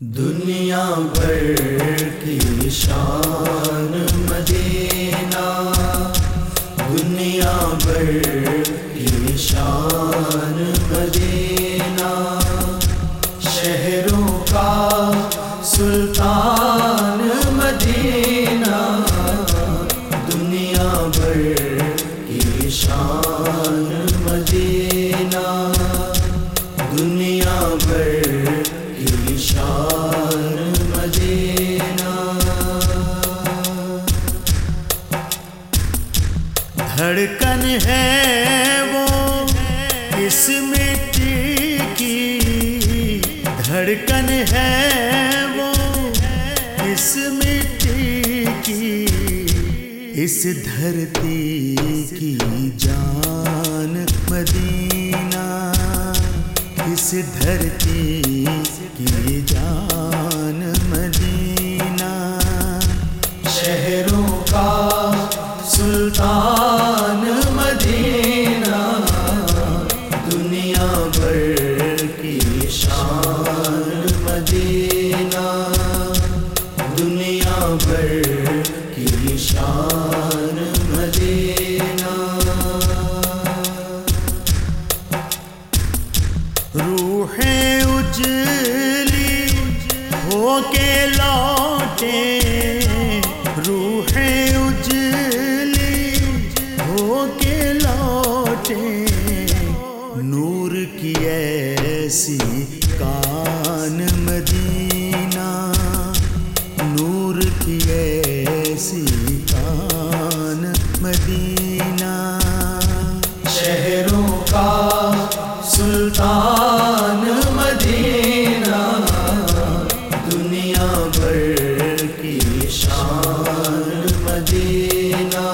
دنیا بھر کی شان مدینہ۔ دنیا بھر کی شان مدینہ۔ ہے وہ اس مٹی کی دھڑکن ہے وہ اس مٹی کی اس دھرتی کی جان مدینہ اس دھرتی کی جان مدینہ شہروں کا سلطان دنیا بھر کی شان مدینہ روح اجلی ہو کے لوٹے روح اجلی ہو کے لوٹے نور کی ایسی سلطان مدینہ، دنیا بھر کی شان مدینہ،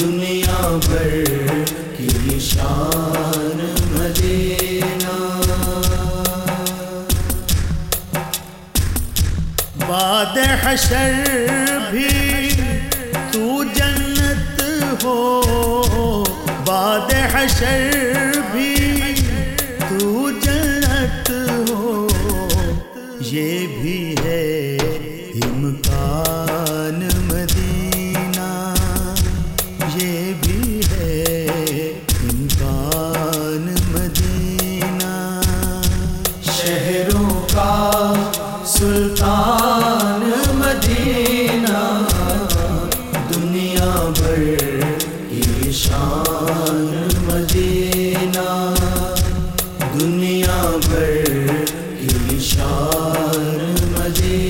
دنیا بھر کی شان مدینہ۔ بعد حشر بھی تو جنت ہو، بعد حشر کی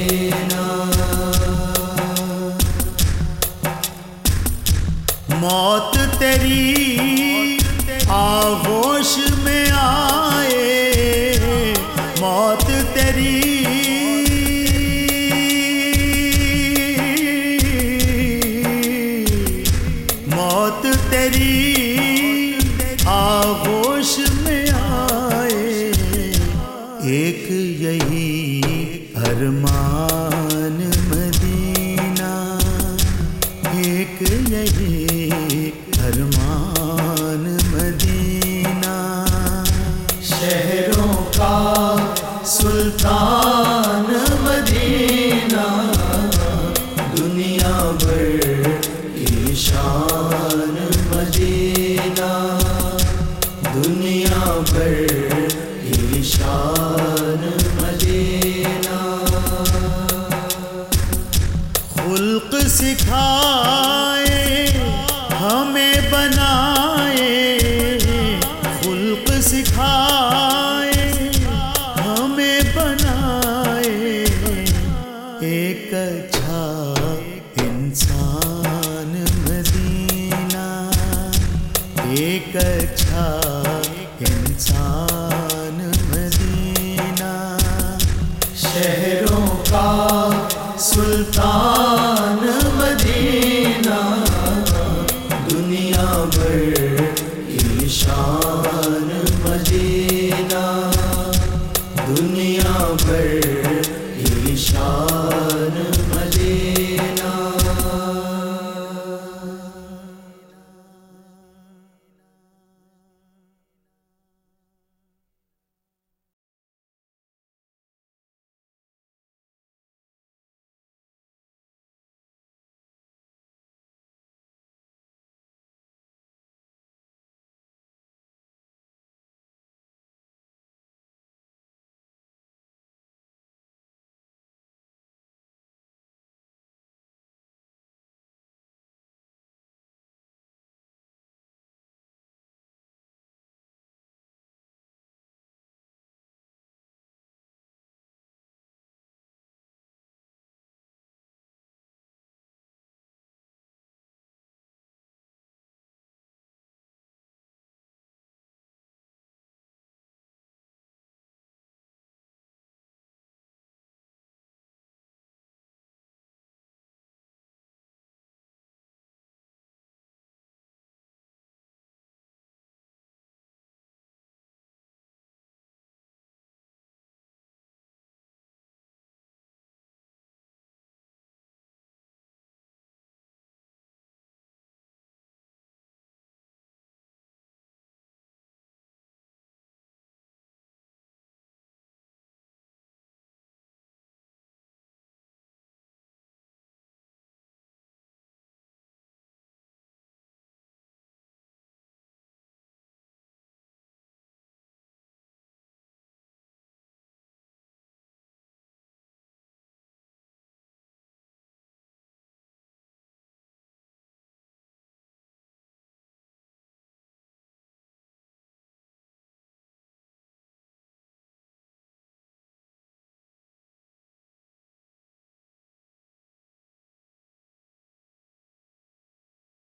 شان مدینہ، دنیا بھر کی شان مدینہ۔ خلق سکھائے، ہمیں بنائے۔ خلق سکھائے، ہمیں بنائے۔ ایک اچھا انسان ایک انسان مدینہ۔ شہروں کا سلطان مدینہ۔ دنیا بھر کی شان مدینہ۔ دنیا بھر